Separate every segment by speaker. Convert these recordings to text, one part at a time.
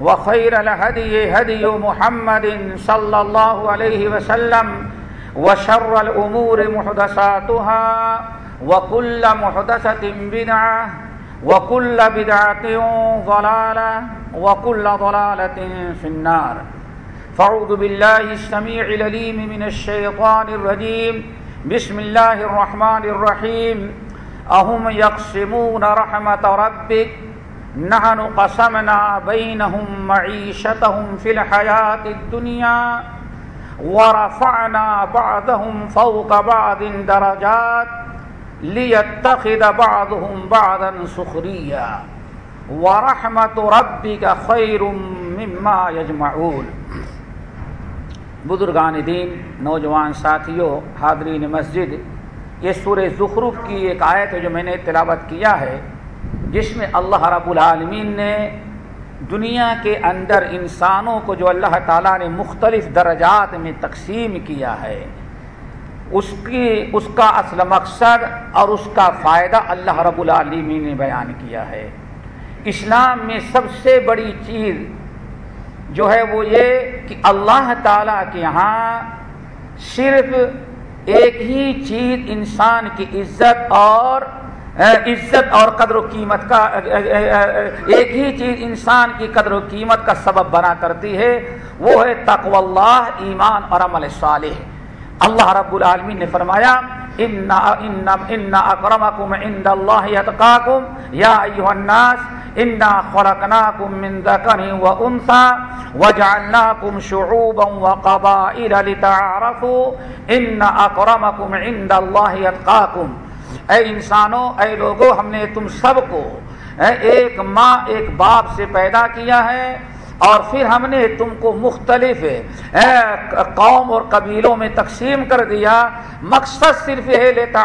Speaker 1: وخير الهدي هدي محمد صلى الله عليه وسلم وشر الأمور محدثاتها وكل محدثة بدعة وكل بدعة ضلالة وكل ضلالة في النار. فاعوذ بالله السميع العليم من الشيطان الرجيم. بسم الله الرحمن الرحيم. أهم يقسمون رحمة ربك نحن قسمنا بينهم معيشتهم في الحياة الدنيا ورفعنا بعضهم فوق بعض درجات ليتخذ بعضهم بعضا سخريا ورحمة ربك خير مما يجمعون بزرگان دین، نوجوان ساتھیوں، حاضرین مسجد، یہ سور زخرف کی ایک آیت ہے جو میں نے تلاوت کیا ہے۔ جس میں اللہ رب العالمین نے دنیا کے اندر انسانوں کو جو اللہ تعالیٰ نے مختلف درجات میں تقسیم کیا ہے، اس کی، اس کا اصل مقصد اور اس کا فائدہ اللہ رب العالمین نے بیان کیا ہے۔ اسلام میں سب سے بڑی چیز جو ہے وہ یہ کہ اللہ تعالیٰ کے یہاں صرف ایک ہی چیز انسان کی عزت اور عزت اور قدر و قیمت کا ایک ہی چیز انسان کی قدر و قیمت کا سبب بنا کرتی ہے، وہ ہے تقو اللہ، ایمان اور عمل صالح۔ اللہ رب العالمین نے فرمایا، ان اکرمکم عند اللہ اتقاکم یا الناس، انا خلقناکم من ذکر و انثى وجعلناکم شعوبا وقبائل لتعارفوا۔ ان اکرمکم عند اللہ اتقاکم اے انسانوں، اے لوگوں، ہم نے تم سب کو ایک ماں، ایک باپ سے پیدا کیا ہے اور پھر ہم نے تم کو مختلف قوم اور قبیلوں میں تقسیم کر دیا۔ مقصد صرف ہے لیتا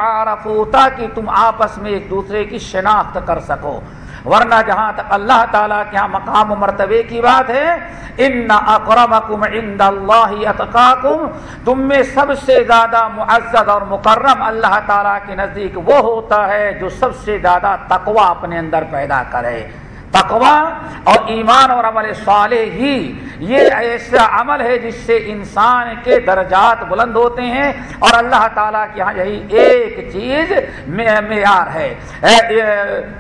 Speaker 1: تاکہ تم آپس میں ایک دوسرے کی شناخت کر سکو۔ ورنہ جہاں تک اللہ تعالیٰ کے یہاں مقام و مرتبے کی بات ہے ان اکرمکم عند اللہ اتقاکم تم میں سب سے زیادہ معزز اور مکرم اللہ تعالیٰ کے نزدیک وہ ہوتا ہے جو سب سے زیادہ تقوی اپنے اندر پیدا کرے۔ تقوا اور ایمان اور عمل صالح ہی یہ ایسا عمل ہے جس سے انسان کے درجات بلند ہوتے ہیں اور اللہ تعالیٰ کے یہاں یہی ایک چیز معیار ہے۔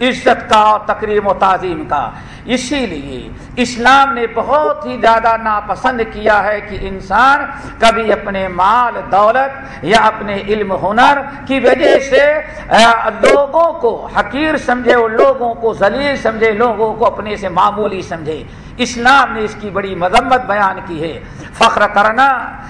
Speaker 1: عزت کا اور تقریم و تعظیم کا۔ اسی لیے اسلام نے بہت ہی زیادہ ناپسند کیا ہے کہ انسان کبھی اپنے مال، دولت یا اپنے علم، ہنر کی وجہ سے لوگوں کو حقیر سمجھے اور لوگوں کو ذلیل سمجھے، لوگوں کو اپنے سے معمولی سمجھے۔ اسلام نے اس کی بڑی مذمت بیان کی ہے۔ فخر کرنا،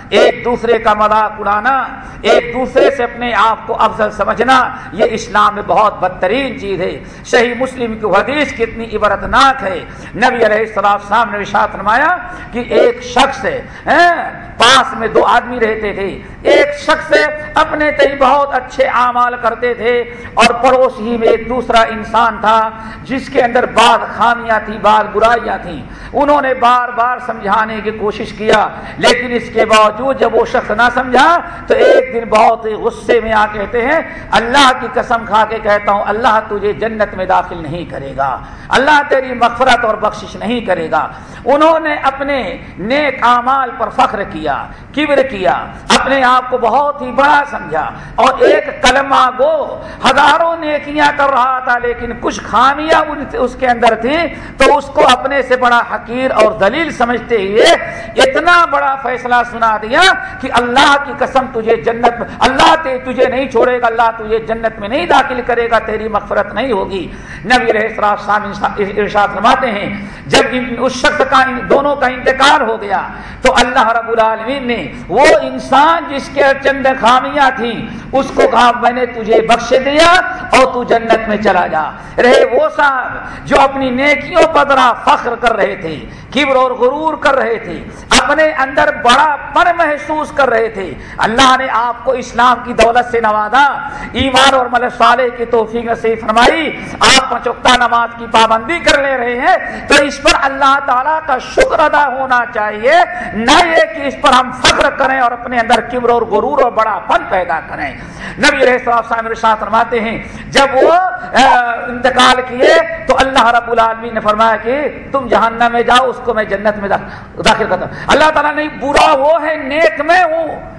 Speaker 1: ایک دوسرے کا مذاق اڑانا، ایک دوسرے سے اپنے آپ کو افضل سمجھنا، یہ اسلام میں بہت بدترین چیز ہے۔ صحیح مسلم کی حدیث کتنی عبرتناک ہے۔ ہے نبی علیہ السلام نے وشاط فرمایا کہ ایک شخص ہاں، پاس میں دو آدمی رہتے تھے۔ ایک شخص اپنے تئی بہت اچھے اعمال کرتے تھے اور پڑوس ہی میں ایک دوسرا انسان تھا جس کے اندر بعض خامیاں تھیں بعض برائیاں تھیں۔ انہوں نے بار بار سمجھانے کی کوشش کیا، لیکن اس کے باوجود جب وہ شخص نہ سمجھا تو ایک دن بہت ہی غصے میں آ کہتے ہیں، اللہ کی قسم کھا کے کہتا ہوں، اللہ تجھے جنت میں داخل نہیں کرے گا۔ اللہ تیری مغفرت اور بخشش نہیں کرے گا۔ انہوں نے اپنے نیک اعمال پر فخر کیا۔ کبر کیا، اپنے آپ کو بہت ہی بڑا سمجھا اور ایک کلمہ گو ہزاروں نیکیاں کر رہا تھا، لیکن کچھ خامیاں اس کے اندر تھی۔ تو اس کو اپنے سے بڑا حقیر اور دلیل سمجھتے ہوئے اتنا بڑا فیصلہ سنا دیا کہ اللہ کی قسم تجھے جنت اللہ تجھے نہیں چھوڑے گا، اللہ تجھے جنت میں نہیں داخل کرے گا، تیری مغفرت نہیں ہوگی۔ نبی ارشاد فرماتے ہیں، جب اس شخص کا دونوں کا انتقال ہو گیا، تو اللہ رب العالمین نے وہ انسان جس کے چند خامیاں تھیں، اس کو کہا، میں نے تجھے بخش دیا اور تو جنت میں چلا جا۔ رہے وہ صاحب جو اپنی نیکیوں پر فخر کر رہے تھے، کبر اور غرور کر رہے تھے، اپنے اندر بڑا پر محسوس کر رہے تھے۔ اللہ نے آپ کو اسلام کی دولت سے نوازا، ایمان اور مل صالح کی توفیق سے فرمائی۔ آپ پچکتا نماز کی پابندی کر لے رہے ہیں، تو اس پر اللہ تعالیٰ کا شکر ادا ہونا چاہیے، نہ یہ کہ اس پر ہم فخر کریں اور اپنے اندر کبر اور غرور اور بڑا پن پیدا کریں۔ نبی رہے فرماتے ہیں، جب وہ انتقال کیے تو اللہ رب العالمین نے فرمایا کہ تم جہنم میں جاؤ، اس کو میں جنت میں داخل کرتا ہوں۔ اللہ تعالیٰ نہیں، برا وہ ہے، نیک میں ہوں۔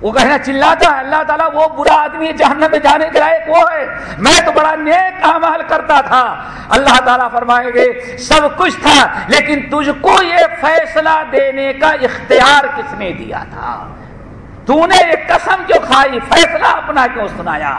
Speaker 1: وہ کہنا چلاتا ہے اللہ تعالیٰ، وہ برا آدمی جہنم میں جانے کے لائق وہ ہے۔ میں تو بڑا نیک عمل کرتا تھا۔ اللہ تعالیٰ فرمائے گے، سب کچھ تھا، لیکن تجھ کو یہ فیصلہ دینے کا اختیار کس نے دیا تھا؟ تو نے ایک قسم کیوں کھائی فیصلہ اپنا کیوں سنایا؟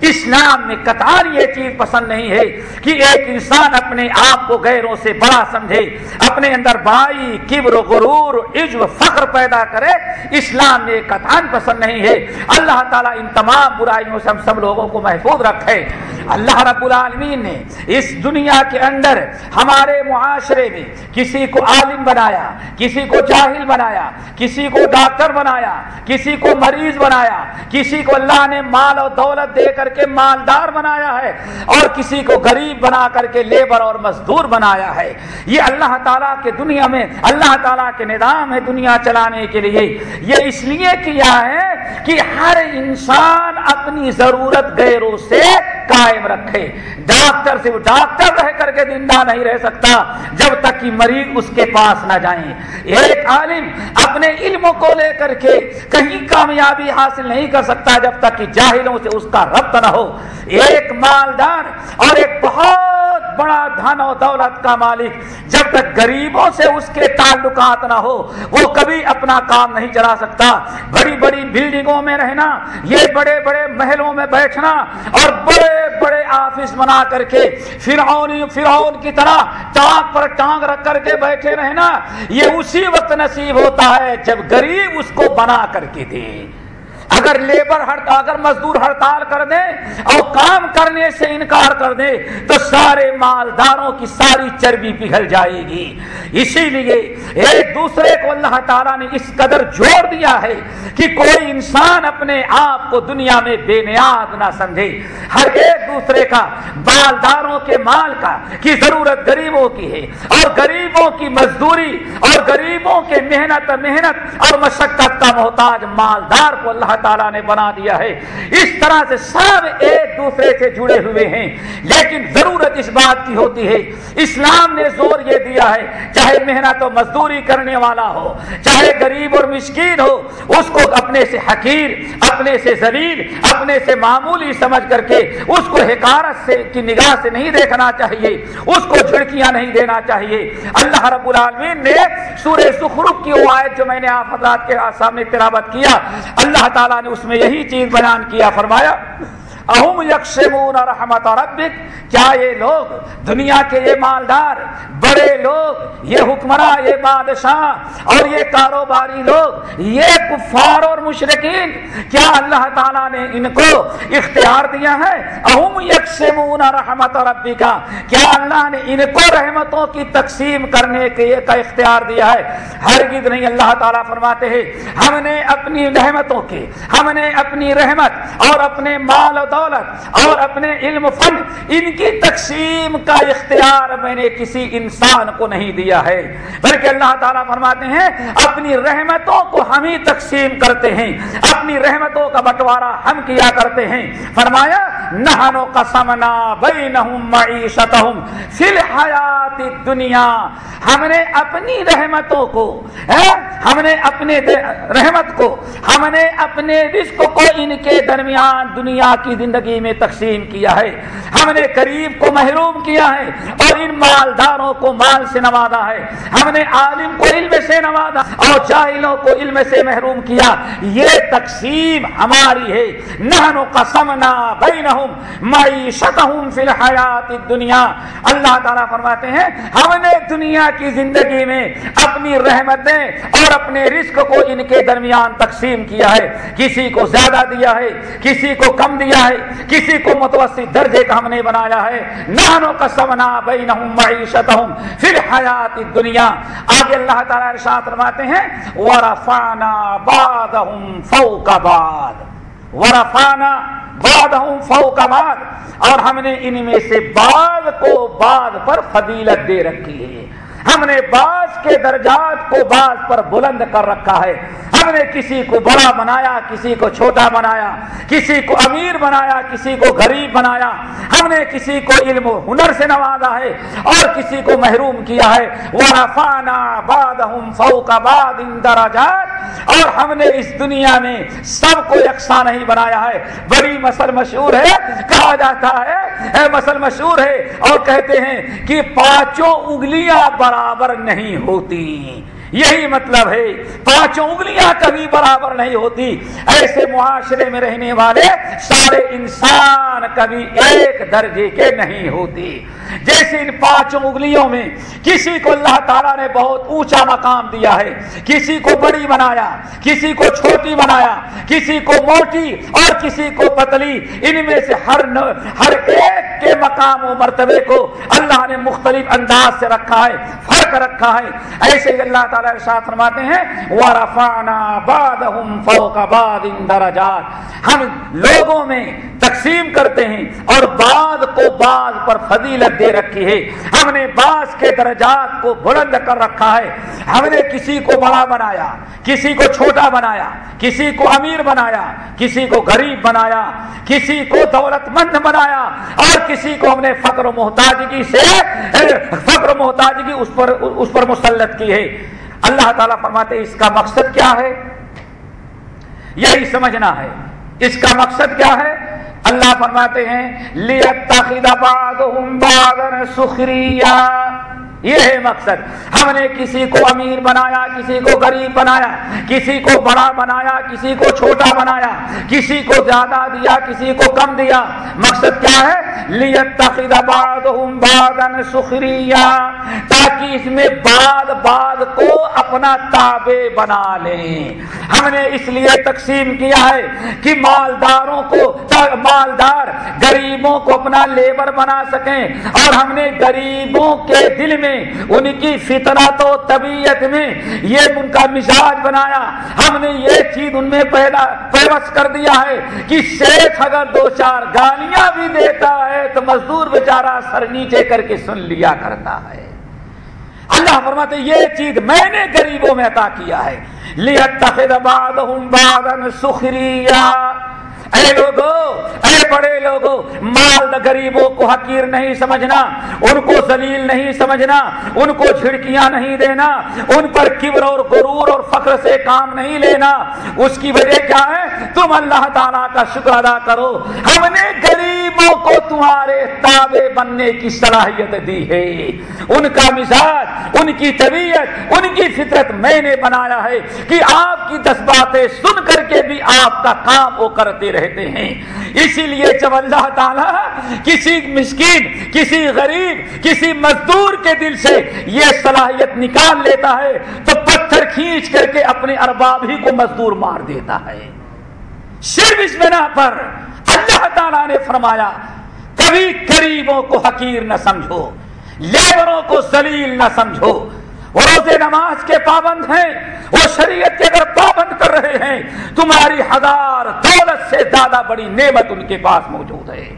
Speaker 1: اسلام میں قطار یہ چیز پسند نہیں ہے کہ ایک انسان اپنے آپ کو غیروں سے بڑا سمجھے، اپنے اندر بڑائی کبر و غرور، عجب، فخر پیدا کرے۔ اسلام میں قطان پسند نہیں ہے۔ اللہ تعالیٰ ان تمام برائیوں سے ہم سب لوگوں کو محفوظ رکھے۔ اللہ رب العالمین نے اس دنیا کے اندر ہمارے معاشرے میں کسی کو عالم بنایا، کسی کو جاہل بنایا، کسی کو ڈاکٹر بنایا، کسی کو مریض بنایا، کسی کو اللہ نے مال اور دولت دے کر کے مالدار بنایا ہے، اور کسی کو غریب بنا کر کے لیبر اور مزدور بنایا ہے۔ یہ اللہ تعالیٰ کے دنیا میں، اللہ تعالیٰ کے نظام ہے دنیا چلانے کے لیے۔ یہ اس لیے کیا ہے کہ ہر انسان اپنی ضرورت غیروں سے قائم رکھے۔ ڈاکٹر سے ڈاکٹر رہ کر کے زندہ نہیں رہ سکتا جب تک کہ مریض اس کے پاس نہ جائیں۔ ایک عالم اپنے علم کو لے کر کے کہیں کامیابی حاصل نہیں کر سکتا جب تک کہ جاہلوں سے اس کا ربط نہ ہو۔ ایک مالدار اور ایک بہت بڑا دھن و دولت کا مالک جب تک غریبوں سے اس کے تعلقات نہ ہو، وہ کبھی اپنا کام نہیں چلا سکتا۔ بڑی بڑی بلڈنگوں میں رہنا، یہ بڑے بڑے محلوں میں بیٹھنا اور بڑے بڑے آفس بنا کر کے فرعون فرعون کی طرح ٹانگ پر ٹانگ رکھ کر کے بیٹھے رہنا، یہ اسی وقت نصیب ہوتا ہے جب غریب اس کو بنا کر کے دے۔ اگر لیبر ہڑتا اگر مزدور ہڑتال کر دے اور کام کرنے سے انکار کر دے تو سارے مالداروں کی ساری چربی پگھل جائے گی۔ اسی لیے ایک دوسرے کو اللہ تعالیٰ نے اس قدر جوڑ دیا ہے کہ کوئی انسان اپنے آپ کو دنیا میں بے نیاز نہ سمجھے۔ ہر ایک دوسرے کا، مالداروں کے مال کا، کی ضرورت غریبوں کی ہے۔ اور غریبوں کی مزدوری اور غریبوں کے محنت محنت اور مشقت کا محتاج مالدار کو اللہ اللہ تعالیٰ نے بنا دیا ہے۔ اس طرح سے سب ایک دوسرے سے جڑے ہوئے ہیں۔ لیکن ضرورت اس بات کی ہوتی ہے، اسلام نے زور یہ دیا ہے، چاہے محنت و مزدوری کرنے والا ہو، چاہے غریب اور مشکل ہو، اس کو اپنے سے حقیر، اپنے سے زلیل اپنے سے معمولی سمجھ کر کے اس کو حکارت سے، کی نگاہ سے نہیں دیکھنا چاہیے۔ اس کو جھڑکیاں نہیں دینا چاہیے۔ اللہ رب العالمین نے سورہ سخرف کی وہ آیت جو میں نے آپ حضرات کے سامنے تلاوت کیا، اللہ تعالیٰ نے اس میں یہی چیز بیان کیا فرمایا اہم یکشمون رحمت ربک، کیا یہ لوگ دنیا کے یہ مالدار، بڑے لوگ، یہ حکمراں، یہ بادشاہ اور یہ کاروباری لوگ، یہ کفار اور مشرقین کیا اللہ تعالیٰ نے ان کو اختیار دیا ہے؟ اہم یکشمون رحمت ربی کا کیا اللہ نے ان کو رحمتوں کی تقسیم کرنے کے کا اختیار دیا ہے؟ ہرگز نہیں، اللہ تعالیٰ فرماتے ہیں، ہم نے اپنی رحمتوں کے ہم نے اپنی رحمت اور اپنے مال و دولت اور اپنے علم فن، ان کی تقسیم کا اختیار میں نے کسی انسان کو نہیں دیا ہے۔ بلکہ اللہ تعالیٰ فرماتے ہیں، اپنی رحمتوں کو ہم ہی تقسیم کرتے ہیں۔ اپنی رحمتوں کا بٹوارا ہم کیا کرتے ہیں۔ فرمایا نہنو قسمنا بینہم معیشتہم فی الحیات دنیا ہم نے اپنی رحمتوں کو ہم نے اپنے رحمت کو، ہم نے اپنے رزق کو ان کے درمیان دنیا کی زندگی میں تقسیم کیا ہے۔ ہم نے قریب کو محروم کیا ہے اور ان مالداروں کو مال سے نوازا ہے۔ ہم نے عالم کو علم سے نوازا اور جاہلوں کو علم سے محروم کیا۔ یہ تقسیم ہماری ہے۔ نہنو قسمنا بینہم معیشتہم فی الحیات الدنیا۔ اللہ تعالیٰ فرماتے ہیں، ہم نے دنیا کی زندگی میں اپنی رحمتیں اور اپنے رزق کو ان کے درمیان تقسیم کیا ہے۔ کسی کو زیادہ دیا ہے، کسی کو کم دیا ہے کسی کو متوسط درجے کا ہم نے بنایا ہے۔ نانو کا سمنا بینہم معیشتہم فی الحیات الدنیا۔ آگے اللہ تعالیٰ ارشاد فرماتے ہیں ورفانا بعدہم فوق بعد۔ ورفانا بعدہم فوق بعد۔ اور ہم نے ان میں سے بعد کو بعد پر فضیلت دے رکھی ہے۔ ہم نے بعض کے درجات کو بعض پر بلند کر رکھا ہے۔ ہم نے کسی کو بڑا بنایا، کسی کو چھوٹا بنایا، کسی کو امیر بنایا، کسی کو غریب بنایا۔ ہم نے کسی کو علم و ہنر سے نوازا ہے اور کسی کو محروم کیا ہے۔ ورفانا بعدہم فوق بعد درجات۔ اور ہم نے اس دنیا میں سب کو یکساں نہیں بنایا ہے۔ بڑی مسل مشہور ہے، کہا جاتا ہے اے مسل مشہور ہے اور کہتے ہیں کہ پانچوں انگلیاں برابر نہیں ہوتی۔ یہی مطلب ہے، پانچوں انگلیاں کبھی برابر نہیں ہوتی۔ ایسے معاشرے میں رہنے والے سارے انسان کبھی ایک درجے کے نہیں ہوتے۔ جیسے ان پانچوں انگلیوں میں کسی کو اللہ تعالیٰ نے بہت اونچا مقام دیا ہے، کسی کو بڑی بنایا، کسی کو چھوٹی بنایا، کسی کو موٹی اور کسی کو پتلی، ان میں سے ہر ہر ایک کے مقام و مرتبے کو اللہ نے مختلف انداز سے رکھا ہے، فرق رکھا ہے۔ ایسے ہی اللہ تعالیٰ تعالیٰ ارشاد فرماتے ہیں ورفانا بعدهم فوق بعد درجات۔ ہم لوگوں میں تقسیم کرتے ہیں اور بعد کو بعد پر فضیلت دے رکھی ہے۔ ہم نے بعض کے درجات کو بلند کر رکھا ہے۔ ہم نے کسی کو بڑا بنایا، کسی کو چھوٹا بنایا، کسی کو امیر بنایا، کسی کو غریب بنایا، کسی کو دولت مند بنایا، اور کسی کو ہم نے فقر و محتاجگی سے، فقر و محتاجگی اس پر اس پر مسلط کی ہے۔ اللہ تعالیٰ فرماتے اس کا مقصد کیا ہے؟ یہی سمجھنا ہے۔ اس کا مقصد کیا ہے؟ اللہ فرماتے ہیں سخریا یہ ہے مقصد۔ ہم نے کسی کو امیر بنایا، کسی کو غریب بنایا، کسی کو بڑا بنایا، کسی کو چھوٹا بنایا، کسی کو زیادہ دیا، کسی کو کم دیا۔ مقصد کیا ہے؟ لیت سخریا تاکہ اس میں بعد بعد کو اپنا تابع بنا لیں۔ ہم نے اس لیے تقسیم کیا ہے کہ مالداروں کو، مالدار غریبوں کو اپنا لیبر بنا سکیں اور ہم نے غریبوں کے دل میں میں، ان کی فطرت و طبیعت میں یہ ان کا مزاج بنایا۔ ہم نے یہ چیز ان میں پیدا پیوس کر دیا ہے کہ شیخ اگر دو چار گالیاں بھی دیتا ہے تو مزدور بیچارہ سر نیچے کر کے سن لیا کرتا ہے۔ اللہ فرماتے، یہ چیز میں نے غریبوں میں عطا کیا ہے۔ لِيَتَّخِذَ بَعْضُهُمْ بَعْضًا سُخْرِيًّا۔ اے لوگو اے بڑے لوگو مال غریبوں کو حقیر نہیں سمجھنا ان کو ذلیل نہیں سمجھنا ان کو جھڑکیاں نہیں دینا ان پر کبر اور غرور اور فخر سے کام نہیں لینا۔ اس کی وجہ کیا ہے؟ تم اللہ تعالیٰ کا شکر ادا کرو۔ ہم نے غریب غریبوں کو تمہارے تابع بننے کی صلاحیت دی ہے۔ ان کا مزاج ان کی طبیعت ان کی فطرت میں نے بنایا ہے کہ آپ کی دس باتیں سن کر کے بھی آپ کا کام وہ کرتے رہتے ہیں۔ اسی لیے جب اللہ تعالیٰ کسی مسکین، کسی غریب، کسی مزدور کے دل سے یہ صلاحیت نکال لیتا ہے، تو پتھر کھینچ کر کے اپنے ارباب ہی کو مزدور مار دیتا ہے۔ صرف اس بنا پر اللہ تعالیٰ نے فرمایا، کبھی غریبوں کو حقیر نہ سمجھو، لیبروں کو سلیل نہ سمجھو۔ روزے نماز کے پابند ہیں، وہ شریعت کے اگر پابند کر رہے ہیں، تمہاری ہزار دولت سے زیادہ بڑی نعمت ان کے پاس موجود ہے۔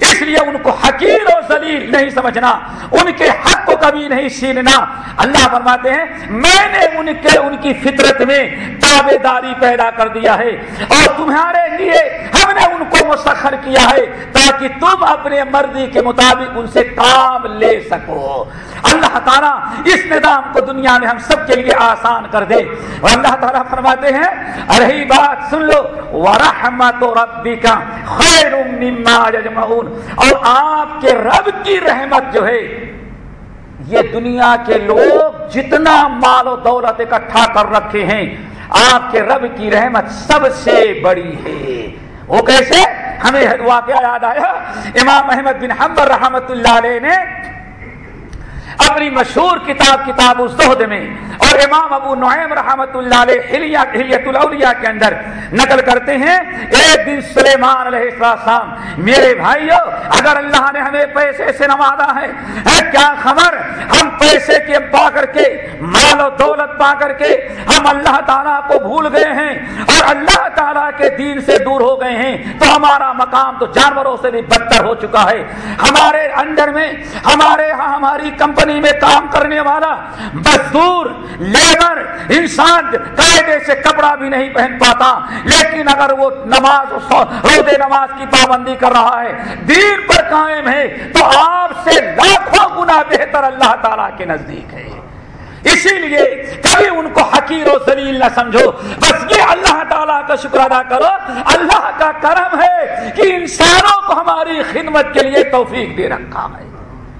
Speaker 1: اس لیے ان کو حقیر اور ذلیل نہیں سمجھنا، ان کے حق کو کبھی نہیں چھیننا۔ اللہ فرماتے ہیں، میں نے ان کے، ان کی فطرت میں تابے داری پیدا کر دیا ہے اور تمہارے لیے ہم نے ان کو مسخر کیا ہے تاکہ تم اپنے مرضی کے مطابق ان سے کام لے سکو۔ اللہ تعالیٰ اس نظام کو دنیا میں ہم سب کے لیے آسان کر دے۔ اور اللہ تعالیٰ فرماتے ہیں رہی بات سن لو، ورحمت ربی کا خیر مما یجمعون اور آپ کے رب کی رحمت جو ہے، یہ دنیا کے لوگ جتنا مال و دولت اکٹھا کر رکھے ہیں، آپ کے رب کی رحمت سب سے بڑی ہے۔ وہ کیسے؟ ہمیں واقعہ یاد آیا، امام احمد بن حمبر رحمت اللہ علیہ نے اپنی مشہور کتاب کتاب الزہد میں اور امام ابو نعیم رحمت اللہ علیہ حلیت الاولیاء کے اندر نقل کرتے ہیں ایک دن سلیمان علیہ السلام، میرے بھائیو، اگر اللہ نے ہمیں پیسے سے نوازا ہے کیا خبر؟ ہم پیسے کے پا کر کے، مال و دولت پا کر کے، ہم اللہ تعالیٰ کو بھول گئے ہیں اور اللہ تعالیٰ کے دین سے دور ہو گئے ہیں، تو ہمارا مقام تو جانوروں سے بھی بدتر ہو چکا ہے۔ ہمارے اندر میں، ہمارے ہاں ہماری کمپنی کمپنی میں کام کرنے والا مزدور لیبر انسان قاعدے سے کپڑا بھی نہیں پہن پاتا، لیکن اگر وہ نماز روزے نماز کی پابندی کر رہا ہے، دین پر قائم ہے، تو آپ سے لاکھوں گنا بہتر اللہ تعالیٰ کے نزدیک ہے۔ اسی لیے کبھی ان کو حقیر و ذلیل نہ سمجھو۔ بس یہ اللہ تعالیٰ کا شکر ادا کرو۔ اللہ کا کرم ہے کہ انسانوں کو ہماری خدمت کے لیے توفیق دے رکھا ہے۔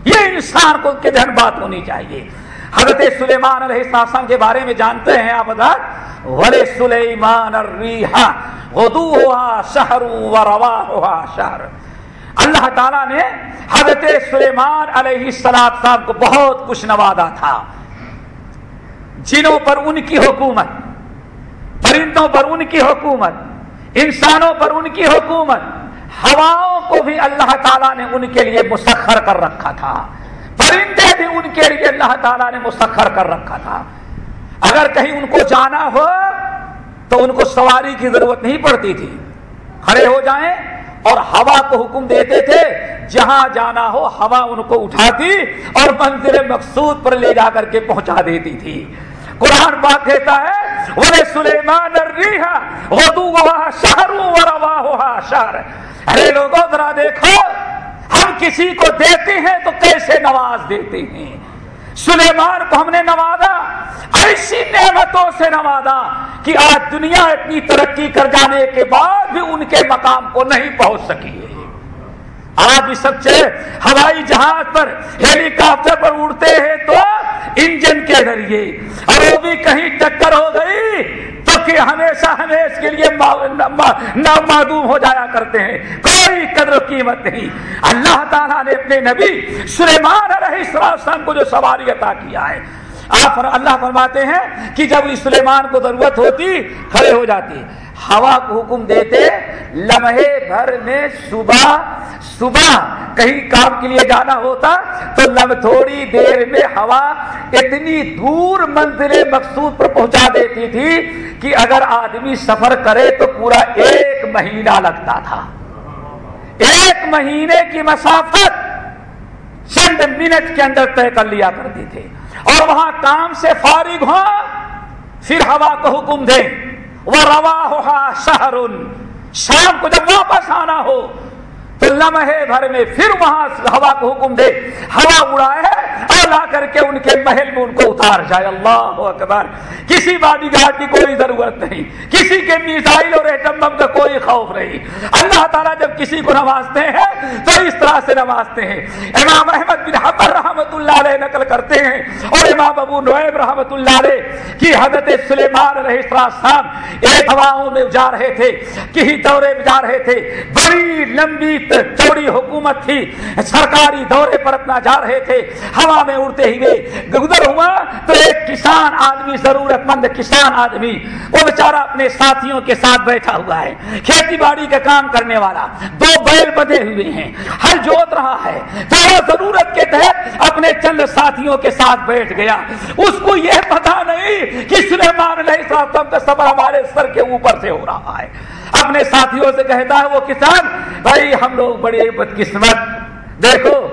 Speaker 1: یہ انسان کو کے ذہن بات ہونی چاہیے۔ حضرت سلیمان علیہ السلام کے بارے میں جانتے ہیں آپ ولے سلیمان الریحا غدوہا شہر و رواہا شہر۔ اللہ تعالیٰ نے حضرت سلیمان علیہ السلام صاحب کو بہت کچھ نوازا تھا۔ جنوں پر ان کی حکومت، پرندوں پر ان کی حکومت، انسانوں پر ان کی حکومت، ہواؤں کو بھی اللہ تعالیٰ نے ان کے لیے مسخر کر رکھا تھا۔ پرندے بھی ان کے لیے اللہ تعالیٰ نے مسخر کر رکھا تھا۔ اگر کہیں ان کو جانا ہو تو ان کو سواری کی ضرورت نہیں پڑتی تھی۔ کھڑے ہو جائیں اور ہوا کو حکم دیتے تھے۔ جہاں جانا ہو ہوا ان کو اٹھاتی اور منزل مقصود پر لے جا کر کے پہنچا دیتی تھی۔ قرآن بات کہتا ہے وہ سلیمان شہر ارے لوگوں، ذرا دیکھو کسی کو دیتے ہیں تو کیسے نواز دیتے ہیں؟ سلیمان کو ہم نے نوازا ایسی نعمتوں سے نوازا کہ آج دنیا اتنی ترقی کر جانے کے بعد بھی ان کے مقام کو نہیں پہنچ سکی ہے۔ آج بھی سچے ہوائی جہاز پر ہیلی کاپٹر پر اڑتے ہیں تو انجن کے ذریعے۔ اور وہ بھی کہیں ٹکر ہو گئی تو کہ ہمیشہ ہمیش کے لیے نامعدوم ہو جایا کرتے ہیں۔ کوئی قدر و قیمت نہیں۔ اللہ تعالیٰ نے اپنے نبی سلیمان علیہ السلام کو جو سواری عطا کیا ہے آپ اللہ فرماتے ہیں کہ جب سلیمان کو ضرورت ہوتی، کھڑے ہو جاتی۔ ہوا کو حکم دیتے، لمحے بھر میں صبح صبح کہیں کام کے لیے جانا ہوتا، تو لم تھوڑی دیر میں ہوا اتنی دور منزل مقصود پر پہنچا دیتی تھی کہ اگر آدمی سفر کرے تو پورا ایک مہینہ لگتا تھا۔ ایک مہینے کی مسافت چند منٹ کے اندر طے کر لیا کرتے تھے۔ اور وہاں کام سے فارغ ہوں پھر ہوا کو حکم دیں وہ روا ہوا شہر شام کو جب واپس آنا ہو تو لمحے بھر میں، پھر وہاں ہوا کو حکم دے۔ ہوا اڑائے اور کر کے ان کے محل میں ان کو اتار جائے۔ اللہ اکبر۔ کسی بادی گارڈ کی کوئی ضرورت نہیں۔ کسی کے میزائل اور ایٹم بم کا کوئی خوف نہیں۔ اللہ تعالیٰ جب کسی کو نوازتے ہیں، تو اس طرح سے نوازتے ہیں۔ امام احمد بن حبر رحمت اللہ علیہ نقل کرتے ہیں۔ اور امام ابو نویب رحمت اللہ علیہ کی حضرت سلیمان علیہ السلام ایک ہواؤں میں جا رہے تھے کہیں دورے میں جا رہے تھے۔ بڑی لمبی چوڑی حکومت تھی۔ سرکاری دورے پر اپنا جا رہے تھے۔ ہوا میں اڑتے ہی ہوئے گزر ہوا تو ایک کسان آدمی ضرورت مند کسان آدمی، وہ بیچارہ اپنے ساتھیوں کے ساتھ بیٹھا ہوا ہے۔ کھیتی باڑی کا کام کرنے والا۔ دو بیل بدے ہوئے ہیں۔ ہر جوت رہا ہے۔ تو وہ ضرورت کے تحت اپنے چند ساتھیوں کے ساتھ بیٹھ گیا۔ اس کو یہ پتا نہیں کہ سلیمان علیہ السلام کا سفر ہمارے سر کے اوپر سے ہو رہا ہے۔ اپنے ساتھیوں سے کہتا ہے وہ کسان، بھائی ہم لوگ بڑے بدقسمت۔ دیکھو،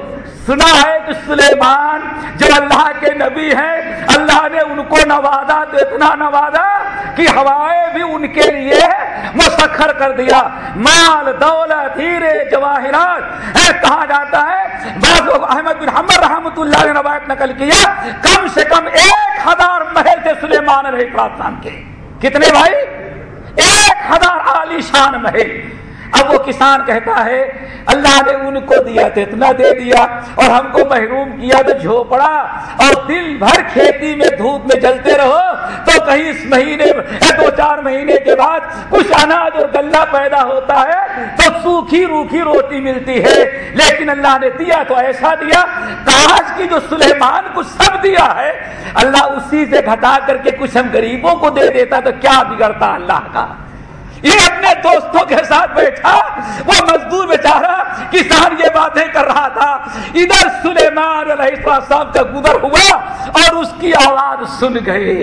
Speaker 1: سنا ہے کہ سلیمان جو اللہ کے نبی ہیں، اللہ نے ان کو نوازا، تو اتنا نوازا کہ ہوائیں بھی ان کے لیے مسخر کر دیا۔ مال، دولت، ہیرے، جواہرات۔ کہا جاتا ہے، بعض احمد بن حمر رحمت اللہ نے روایت نقل کیا، کم سے کم ایک ہزار محل تھے سلیمان رہے السلام کے۔ کتنے بھائی؟ ایک ہزار عالی شان محل اب وہ کسان کہتا ہے، اللہ نے ان کو دیا تو اتنا دے دیا، اور ہم کو محروم کیا تو جھوپڑا اور دل بھر کھیتی میں، دھوپ میں جلتے رہو تو کہیں اس مہینے دو چار مہینے کے بعد کچھ اناج اور گلہ پیدا ہوتا ہے تو سوکھی روکھی روٹی ملتی ہے۔ لیکن اللہ نے دیا تو ایسا دیا کاش کی جو سلیمان کو سب دیا ہے، اللہ اسی سے گھٹا کر کے کچھ ہم غریبوں کو دے دیتا تو کیا بگڑتا اللہ کا؟ یہ اپنے دوستوں کے ساتھ بیٹھا، وہ مزدور بیچارہ کسان یہ باتیں کر رہا تھا، ادھر سلیمان علیہ السلام کا گزر ہوا اور اس کی آواز سن گئے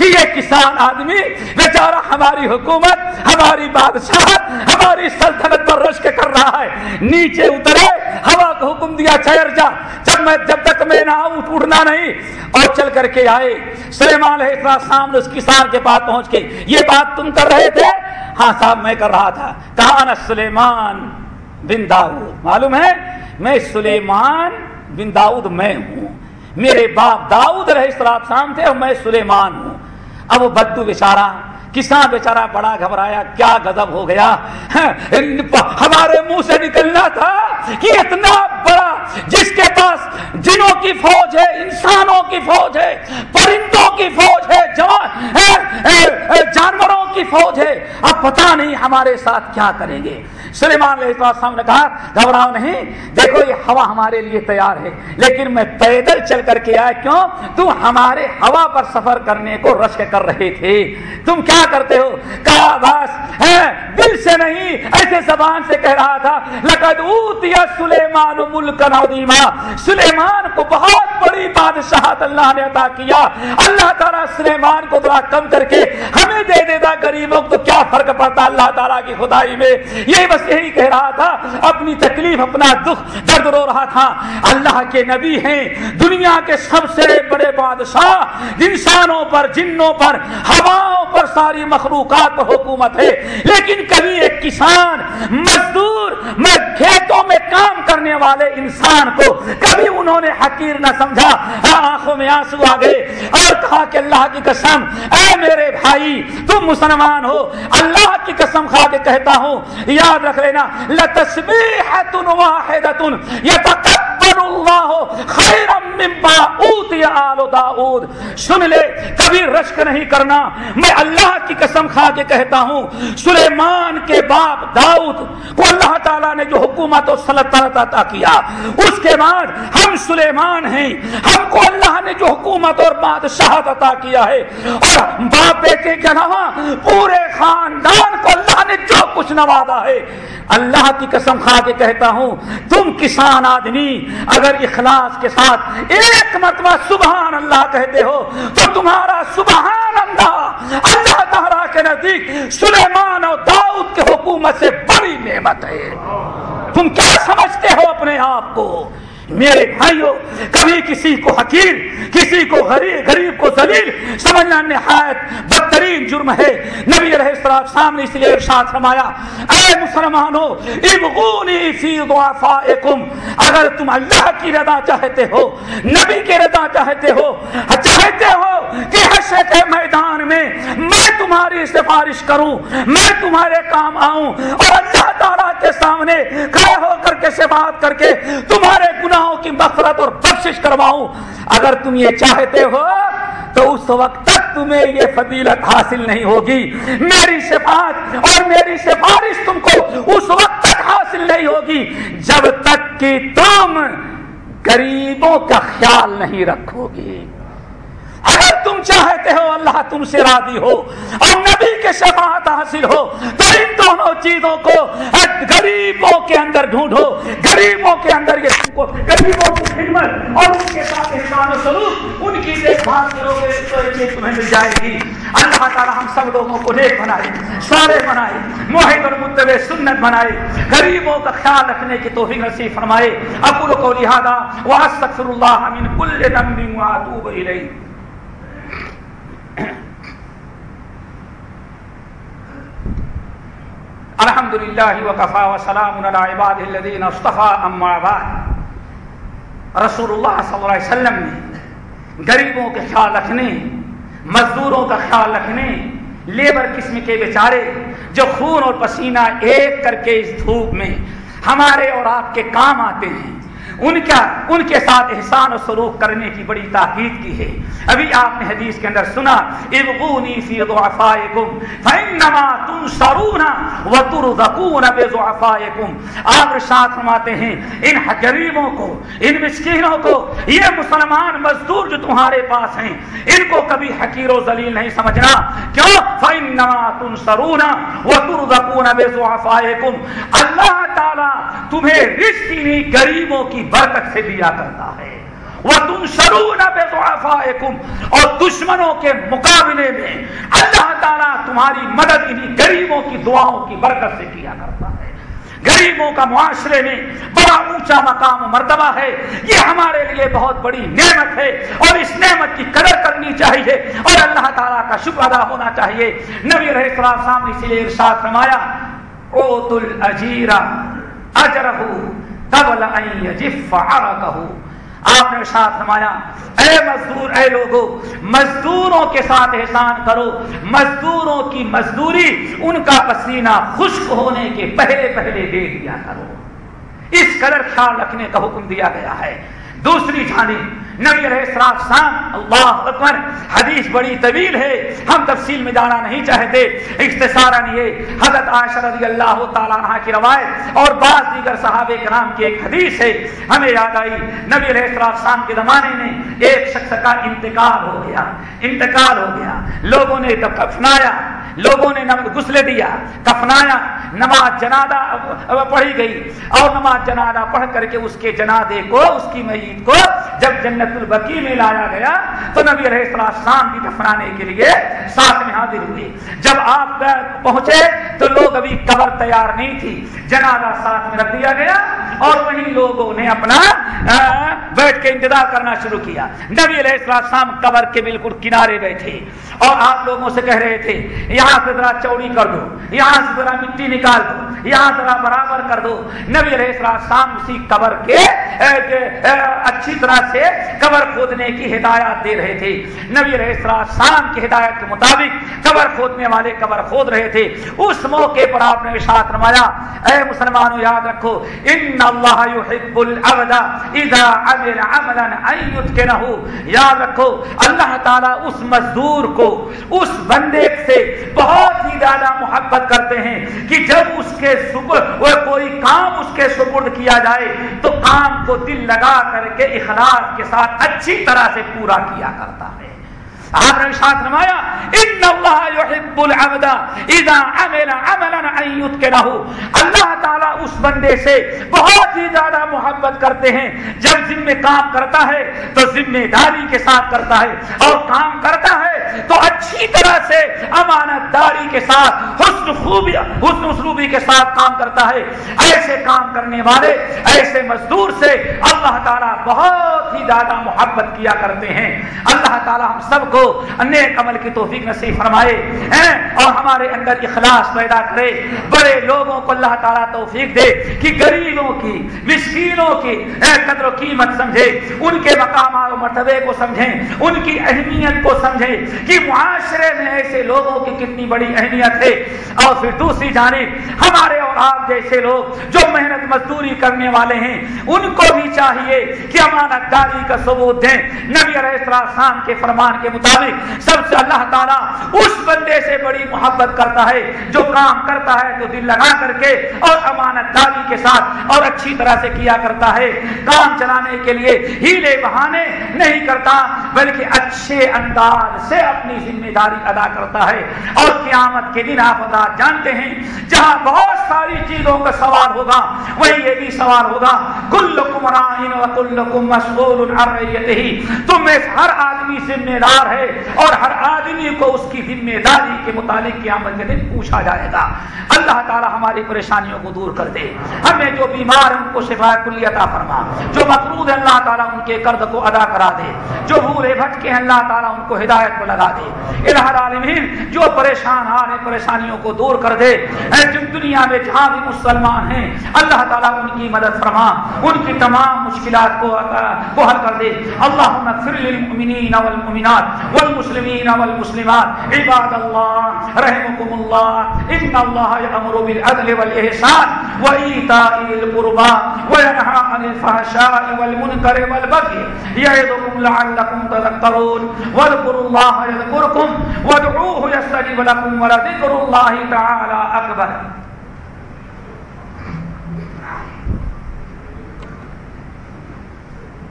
Speaker 1: کہ یہ کسان آدمی بیچارہ ہماری حکومت، ہماری بادشاہ، ہماری سلطنت پر رشک کر رہا ہے۔ نیچے اترے، ہوا کو حکم دیا، چیر جا۔ جب میں جب تک میں نہ آؤں اٹھنا نہیں۔ اور چل کر کے آئے۔ سلیمان علیہ السلام اس کسان کے پاس پہنچ کے یہ بات تم کر رہے تھے؟ ہاں صاحب، میں کر رہا تھا۔ کہا نا سلیمان بن داؤد۔ معلوم ہے؟ میں سلیمان بن داؤد میں ہوں۔ میرے باپ داؤد رہے شام تھے اور میں سلیمان ہوں۔ اب وہ بدو بیچارہ کسان بیچارہ بڑا گھبرایا، کیا گدب ہو گیا؟ ہاں، ہمارے منہ سے نکلنا تھا کہ اتنا بڑا جس کے پاس جنوں کی فوج ہے، انسانوں کی فوج ہے، پرندوں کی فوج ہے ہاں، ہاں، جانوروں کی فوج ہے۔ اب پتا نہیں ہمارے ساتھ کیا کریں گے۔ سلیمان علیہ السلام نے کہا، گھبراؤ نہیں، دیکھو یہ ہوا ہمارے لیے تیار ہے، لیکن میں پیدل چل کر کے آیا، کیوں؟ تم ہمارے ہوا پر سفر کرنے کو رشک کر رہے تھے۔ تم کیا کرتے ہو؟ کہا بس ہے؟ دل سے نہیں، ایسے زبان سے کہہ رہا تھا، لقد اوتیا سلیمان ملک نعظیما سلیمان کو بہت بڑی بادشاہت اللہ نے عطا کیا۔ اللہ تعالیٰ سلیمان کو تھوڑا کم کر کے ہمیں دے دیتا، غریبوں کو کیا فرق پڑتا اللہ تعالیٰ کی خدائی میں؟ یہ بس یہی کہہ رہا تھا، اپنی تکلیف، اپنا دکھ درد رو رہا تھا۔ اللہ کے نبی ہیں، دنیا کے سب سے بڑے بادشاہ، انسانوں پر، جنوں پر، ہواؤں پر سارے ساری مخلوقات پر حکومت ہے۔ لیکن کبھی ایک کسان مزدور میں کھیتوں میں کام کرنے والے انسان کو کبھی انہوں نے حقیر نہ سمجھا۔ ہاں، آنکھوں میں آنسو آ گئے اور کہا کہ اللہ کی قسم، اے میرے بھائی، تم مسلمان ہو۔ اللہ کی قسم کھا کے کہتا ہوں، یاد رکھ لینا لتسبیحت واحدت یتقبل اللہ خیر مما اوتی آل داؤد۔ سن لے، کبھی رشک نہیں کرنا۔ میں اللہ کی قسم کھا کے کہتا ہوں، سلیمان کے باپ داؤد کو اللہ تعالیٰ نے جو حکومت اور سلطنت عطا کیا، اس کے بعد ہم سلیمان ہیں، ہم کو اللہ نے جو حکومت اور بادشاہت عطا کیا ہے۔ اور باپ بیٹے کے علاوہ پورے خاندان کو اللہ نے جو کچھ نوازا ہے۔ اللہ کی قسم کھا کے کہتا ہوں، تم کسان آدمی، اگر اخلاص کے ساتھ ایک مرتبہ سبحان اللہ کہتے ہو، تو تمہارا سبحان اللہ اللہ تعالیٰ کے نزدیک سلیمان اور داؤد کے حکومت سے بڑی نعمت ہے۔ تم کیا سمجھتے ہو اپنے آپ کو؟ میرے بھائیوں، کبھی کسی کو حقیر، کسی کو غریب غریب کو ذلیل سمجھنا نہایت بدترین جرم ہے۔ نبی علیہ السلام سامنے اس لیے ارشاد فرمایا، اے مسلمانوں، ابغونی فی ضعفائکم۔ اگر تم اللہ کی رضا چاہتے ہو، نبی کی رضا چاہتے ہو چاہتے ہو کہ حشر کے میدان میں میں تمہاری سفارش کروں، میں تمہارے کام آؤں اور اللہ تعالیٰ کے سامنے کھڑے ہو کر کے سے بات کر کے تمہارے گناہوں کی مفرت اور بخشش کرواؤں۔ اگر تم یہ چاہتے ہو تو اس وقت تک تمہیں یہ فضیلت حاصل نہیں ہوگی۔ میری شفاعت اور میری سفارش تم کو اس وقت تک حاصل نہیں ہوگی جب تک کہ تم غریبوں کا خیال نہیں رکھو گی اگر تم چاہتے ہو اللہ تم سے راضی ہو اور نبی کے شفاعت حاصل ہو، تو ان دونوں چیزوں کو غریبوں کے اندر ڈھونڈو۔ غریبوں کے اندر یہ تم کو، غریبوں کی خدمت اور ان کے ساتھ احسان و سلوک، ان کی دیکھ بھال کرو گے تو یہ چیز تمہیں مل جائے گی۔ اللہ تعالیٰ ہم سب لوگوں کو نیک بنائے سارے بنائے موہد اور متب سنت بنائے۔ غریبوں کا خیال رکھنے کی توفیق نصیب فرمائے۔ ابو کو لہٰذا واسطر اللہ من کل ذنب واتوب الیہ۔ الحمد للہ وقفا وسلام عباد الدین اصطفیٰ اما بعد۔ رسول اللہ صلی اللہ علیہ وسلم نے غریبوں کے خیال رکھنے، مزدوروں کا خیال رکھنے، لیبر قسم کے بیچارے جو خون اور پسینہ ایک کر کے اس دھوپ میں ہمارے اور آپ کے کام آتے ہیں ان کا ان کے ساتھ احسان و سلوک کرنے کی بڑی تاکید کی ہے۔ ابھی آپ نے حدیث کے اندر سنا، ابغونی فی ضعفائکم، فانما تنصرون وترزقون بضعفائکم۔ آپ ارشاد فرماتے ہیں، ان غریبوں کو، ان مسکینوں کو، یہ مسلمان مزدور جو تمہارے پاس ہیں، ان کو کبھی حقیر و ذلیل نہیں سمجھنا۔ کیوں؟ فانما تنصرون وترزقون بضعفائکم۔ اللہ تعالی تمہیں رزق انہی غریبوں کی برکت سے دیا کرتا ہے۔ وہ تم شرون اور دشمنوں کے مقابلے میں اللہ تعالیٰ تمہاری مدد انہیں غریبوں کی دعاؤں کی برکت سے کیا کرتا ہے۔ غریبوں کا معاشرے میں بڑا اونچا مقام و مرتبہ ہے۔ یہ ہمارے لیے بہت بڑی نعمت ہے۔ اور اس نعمت کی قدر کرنی چاہیے۔ اور اللہ تعالیٰ کا شکر ادا ہونا چاہیے۔ نبی رہ رہے سامنے سے ارشاد فرمایا اوت الجیرا اجرہ قبل ان یجف عرقہ آپ نے ساتھ فرمایا، اے مزدور، اے لوگوں مزدوروں کے ساتھ احسان کرو۔ مزدوروں کی مزدوری ان کا پسینہ خشک ہونے کے پہلے پہلے دے دیا کرو۔ اس قدر خیال رکھنے کا حکم دیا گیا ہے۔ دوسری جانب نبی علیہ السلام اللہ اکبر، حدیث بڑی طویل ہے، ہم تفصیل میں جانا نہیں چاہتے۔ اختصارا یہ حضرت عائشہ رضی اللہ تعالیٰ عنہ کی روایت اور بعض دیگر صحابہ کرام کی ایک حدیث ہے۔ ہمیں یاد آئی، نبی علیہ السلام کے زمانے میں ایک شخص کا انتقال ہو گیا، انتقال ہو گیا۔ لوگوں نے کفنایا لوگوں نے گسلے دیا، کفنایا، نماز جنادہ پڑھی گئی۔ اور نماز جنادہ پڑھ کر کے اس کے جنادے کو، اس کی میت کو جب جنت البقی میں لایا گیا، تو نبی علیہ السلام کی دفنانے کے لیے ساتھ میں حاضر ہوئے۔ جب آپ پہنچے، تو لوگ ابھی قبر تیار نہیں تھی۔ جنازہ ساتھ میں رکھ دیا گیا اور وہی لوگوں نے اپنا بیٹھ کے انتظار کرنا شروع کیا۔ نبی علیہ السلام قبر کے بالکل کنارے بیٹھے اور آپ لوگوں سے کہہ رہے تھے یہاں سے ذرا چوڑی کر دو، یہاں سے ذرا مٹی نکال دو، یہاں ذرا برابر کر دو۔ نبی علیہ السلام اسی قبر کے اچھی طرح سے قبر کھودنے کی ہدایات دے رہے تھے۔ نبی علیہ السلام کی ہدایت کے مطابق قبر کھودنے والے قبر کھود رہے تھے۔ اس موقع پر آپ نے ارشاد فرمایا، اے مسلمانوں، یاد رکھو، ان اللہ يحب العبد اذا عمل عملا ان يتقنه یاد رکھو، اللہ تعالی اس مزدور کو، اس بندے سے بہت ہی زیادہ محبت کرتے ہیں کہ جب اس کے سپرد وہ کوئی کام اس کے سپرد کیا جائے، تو کام کو دل لگا کر کے اخلاص کے ساتھ اچھی طرح سے پورا کیا کرتا ہے۔ آپ نے ارشاد فرمایا ان اللہ يحب العبد اذا عمل عملا ان يتقنه. اللہ تعالی اس بندے سے بہت ہی زیادہ محبت کرتے ہیں۔ جب ذمہ کام کرتا ہے، تو ذمہ داری کے ساتھ کرتا ہے اور کام کرتا ہے تو اچھی طرح سے امانت داری کے ساتھ، حسن خوبی، حسن اسلوبی کے ساتھ کام کرتا ہے۔ ایسے کام کرنے والے، ایسے مزدور سے اللہ تعالیٰ بہت ہی زیادہ محبت کیا کرتے ہیں۔ اللہ تعالیٰ ہم سب کو کو نیک عمل کی توفیق نصیب فرمائے، ہیں؟ اور ہمارے اندر اخلاص پیدا کرے۔ بڑے لوگوں کو اللہ تعالیٰ توفیق دے کہ غریبوں کی، مسکینوں کی قدر و قیمت سمجھے، ان کے مقامات و مرتبے کو سمجھیں ان کی اہمیت کو سمجھیں کہ معاشرے میں ایسے لوگوں کی کتنی بڑی اہمیت ہے۔ اور پھر دوسری جانب، ہمارے اور آپ جیسے لوگ جو محنت مزدوری کرنے والے ہیں، ان کو بھی چاہیے کہ امانت داری کا ثبوت دیں۔ نبی علیہ السلام کے فرمان کے مطابق مطابق سب سے اللہ تعالیٰ اس بندے سے بڑی محبت کرتا ہے جو کام کرتا ہے تو دل لگا کر کے اور امانت داری کے ساتھ اور اچھی طرح سے کیا کرتا ہے۔ کام چلانے کے لیے ہیلے بہانے نہیں کرتا، بلکہ اچھے انداز سے اپنی ذمہ داری ادا کرتا ہے۔ اور قیامت کے دن آپ ادا جانتے ہیں، جہاں بہت ساری چیزوں کا سوال ہوگا، وہی یہ بھی سوال ہوگا کل کمرائن و کل مسئول تم میں ہر آدمی ذمہ دار ہے ہے اور ہر آدمی کو اس کی ذمہ داری کے متعلق قیامت کے دن پوچھا جائے گا۔ اللہ تعالی ہماری پریشانیوں کو دور کر دے۔ ہمیں جو بیمار ان کو شفا کلی عطا فرما۔ جو مقروض ہے اللہ تعالیٰ ان کے قرض کو ادا کرا دے۔ جو بھولے بھٹکے ہیں اللہ تعالیٰ ان کو ہدایت کو لگا دے۔ الہ العالمین جو پریشان آ پریشانیوں کو دور کر دے۔ اے جن دنیا میں جہاں بھی مسلمان ہیں، اللہ تعالیٰ ان کی مدد فرما۔ ان کی تمام مشکلات کو کو حل کر دے۔ اللہم اغفر والمسلمات. عباد اللہ رحمكم اللہ ان اللہ یامر بالعدل والاحسان وایتاء القربى وينهى عن الفحشاء والمنكر والبغي يعظكم لعلكم تذكرون واذكروا الله يذكركم وادعوه يستجب لكم ولذكر الله تعالى اكبر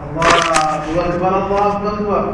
Speaker 2: الله اكبر الله اكبر